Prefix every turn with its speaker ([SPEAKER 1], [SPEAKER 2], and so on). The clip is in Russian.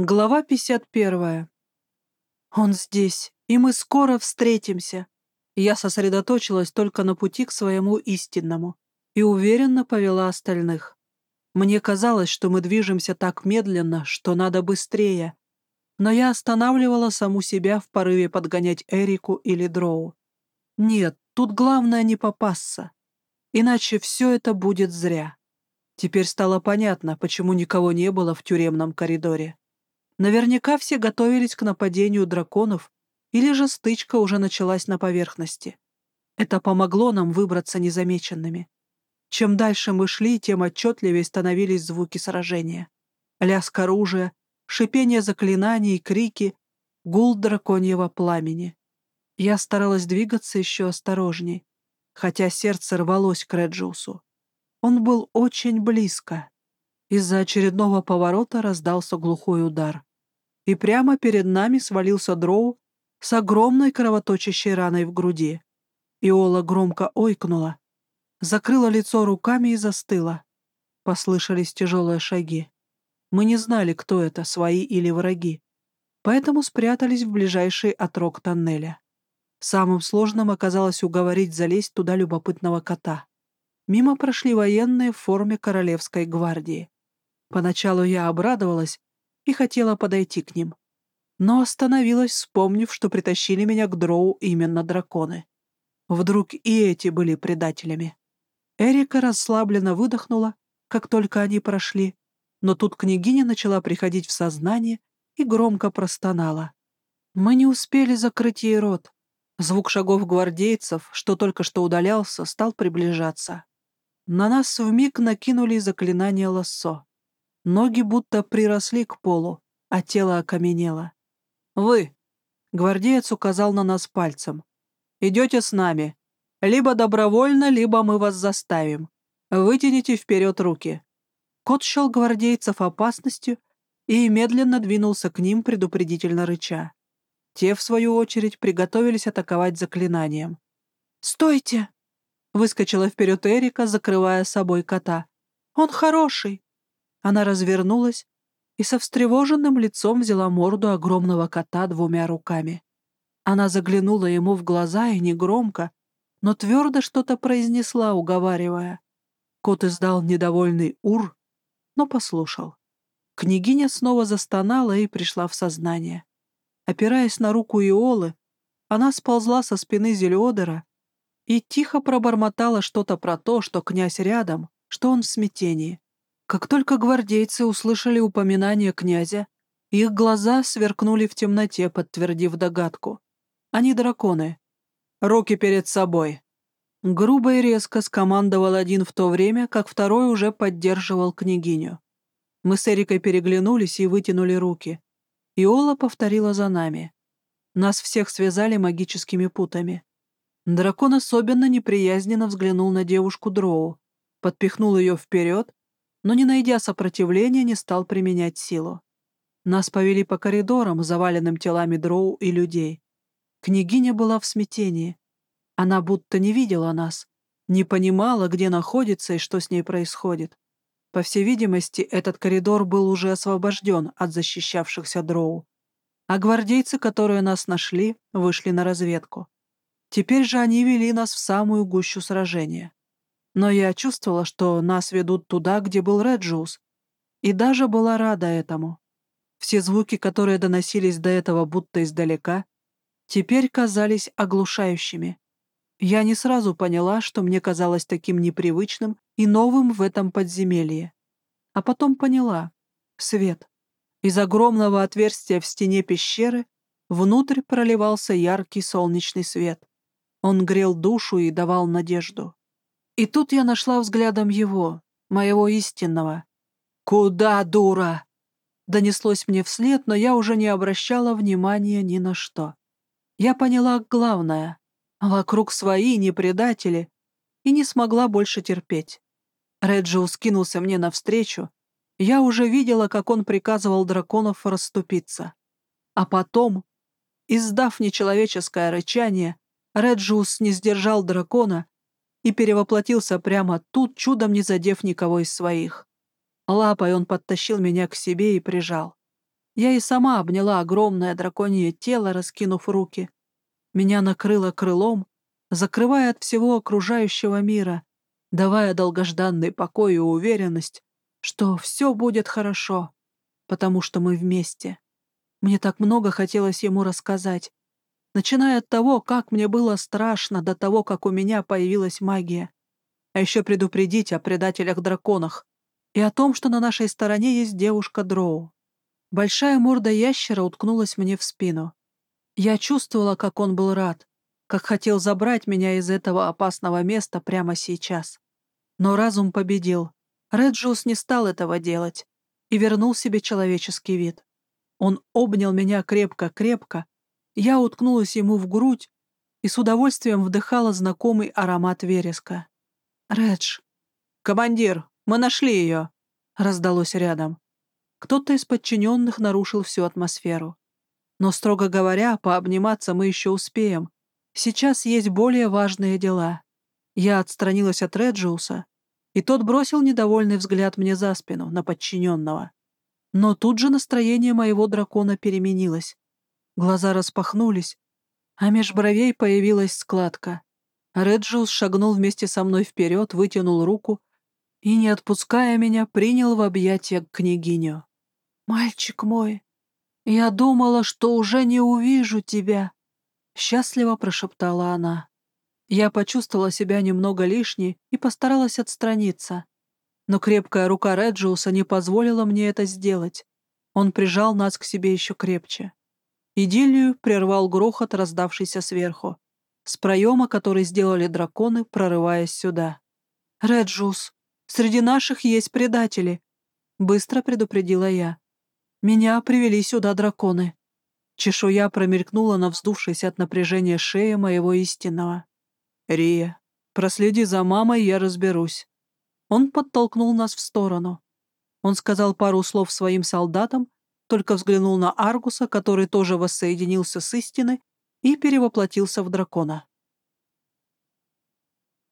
[SPEAKER 1] Глава 51. Он здесь, и мы скоро встретимся. Я сосредоточилась только на пути к своему истинному и уверенно повела остальных. Мне казалось, что мы движемся так медленно, что надо быстрее. Но я останавливала саму себя в порыве подгонять Эрику или Дроу. Нет, тут главное не попасться. Иначе все это будет зря. Теперь стало понятно, почему никого не было в тюремном коридоре. Наверняка все готовились к нападению драконов, или же стычка уже началась на поверхности. Это помогло нам выбраться незамеченными. Чем дальше мы шли, тем отчетливее становились звуки сражения. Лязг оружия, шипение заклинаний, крики, гул драконьего пламени. Я старалась двигаться еще осторожней, хотя сердце рвалось к Реджиусу. Он был очень близко. Из-за очередного поворота раздался глухой удар и прямо перед нами свалился дроу с огромной кровоточащей раной в груди. Иола громко ойкнула, закрыла лицо руками и застыла. Послышались тяжелые шаги. Мы не знали, кто это, свои или враги, поэтому спрятались в ближайший отрог тоннеля. Самым сложным оказалось уговорить залезть туда любопытного кота. Мимо прошли военные в форме королевской гвардии. Поначалу я обрадовалась, и хотела подойти к ним. Но остановилась, вспомнив, что притащили меня к дроу именно драконы. Вдруг и эти были предателями. Эрика расслабленно выдохнула, как только они прошли, но тут княгиня начала приходить в сознание и громко простонала. Мы не успели закрыть ей рот. Звук шагов гвардейцев, что только что удалялся, стал приближаться. На нас вмиг накинули заклинание лассо. Ноги будто приросли к полу, а тело окаменело. «Вы!» — гвардеец указал на нас пальцем. «Идете с нами. Либо добровольно, либо мы вас заставим. Вытяните вперед руки». Кот счел гвардейцев опасностью и медленно двинулся к ним, предупредительно рыча. Те, в свою очередь, приготовились атаковать заклинанием. «Стойте!» — выскочила вперед Эрика, закрывая собой кота. «Он хороший!» Она развернулась и со встревоженным лицом взяла морду огромного кота двумя руками. Она заглянула ему в глаза и негромко, но твердо что-то произнесла, уговаривая. Кот издал недовольный ур, но послушал. Княгиня снова застонала и пришла в сознание. Опираясь на руку Иолы, она сползла со спины Зелиодера и тихо пробормотала что-то про то, что князь рядом, что он в смятении. Как только гвардейцы услышали упоминание князя, их глаза сверкнули в темноте, подтвердив догадку. Они драконы. Руки перед собой. Грубо и резко скомандовал один в то время, как второй уже поддерживал княгиню. Мы с Эрикой переглянулись и вытянули руки. Иола повторила за нами. Нас всех связали магическими путами. Дракон особенно неприязненно взглянул на девушку Дроу, подпихнул ее вперед но, не найдя сопротивления, не стал применять силу. Нас повели по коридорам, заваленным телами дроу и людей. Княгиня была в смятении. Она будто не видела нас, не понимала, где находится и что с ней происходит. По всей видимости, этот коридор был уже освобожден от защищавшихся дроу. А гвардейцы, которые нас нашли, вышли на разведку. Теперь же они вели нас в самую гущу сражения. Но я чувствовала, что нас ведут туда, где был Реджиус, и даже была рада этому. Все звуки, которые доносились до этого будто издалека, теперь казались оглушающими. Я не сразу поняла, что мне казалось таким непривычным и новым в этом подземелье. А потом поняла — свет. Из огромного отверстия в стене пещеры внутрь проливался яркий солнечный свет. Он грел душу и давал надежду. И тут я нашла взглядом его, моего истинного. «Куда, дура?» Донеслось мне вслед, но я уже не обращала внимания ни на что. Я поняла главное. Вокруг свои, не предатели, и не смогла больше терпеть. Реджи ускинулся мне навстречу. Я уже видела, как он приказывал драконов расступиться. А потом, издав нечеловеческое рычание, Реджиус не сдержал дракона и перевоплотился прямо тут, чудом не задев никого из своих. Лапой он подтащил меня к себе и прижал. Я и сама обняла огромное драконье тело, раскинув руки. Меня накрыло крылом, закрывая от всего окружающего мира, давая долгожданный покой и уверенность, что все будет хорошо, потому что мы вместе. Мне так много хотелось ему рассказать, начиная от того, как мне было страшно до того, как у меня появилась магия, а еще предупредить о предателях-драконах и о том, что на нашей стороне есть девушка Дроу. Большая морда ящера уткнулась мне в спину. Я чувствовала, как он был рад, как хотел забрать меня из этого опасного места прямо сейчас. Но разум победил. Реджиус не стал этого делать и вернул себе человеческий вид. Он обнял меня крепко-крепко, я уткнулась ему в грудь и с удовольствием вдыхала знакомый аромат вереска. «Редж!» «Командир, мы нашли ее!» — раздалось рядом. Кто-то из подчиненных нарушил всю атмосферу. Но, строго говоря, пообниматься мы еще успеем. Сейчас есть более важные дела. Я отстранилась от Реджиуса, и тот бросил недовольный взгляд мне за спину, на подчиненного. Но тут же настроение моего дракона переменилось. Глаза распахнулись, а меж бровей появилась складка. Реджиус шагнул вместе со мной вперед, вытянул руку и, не отпуская меня, принял в объятия княгиню. «Мальчик мой, я думала, что уже не увижу тебя», — счастливо прошептала она. Я почувствовала себя немного лишней и постаралась отстраниться. Но крепкая рука Реджиуса не позволила мне это сделать. Он прижал нас к себе еще крепче. Идиллию прервал грохот, раздавшийся сверху. С проема, который сделали драконы, прорываясь сюда. «Реджиус, среди наших есть предатели», — быстро предупредила я. Меня привели сюда драконы. Чешуя промелькнула на вздувшейся от напряжения шее моего истинного. «Рия, проследи за мамой, я разберусь». Он подтолкнул нас в сторону. Он сказал пару слов своим солдатам, только взглянул на Аргуса, который тоже воссоединился с истиной и перевоплотился в дракона.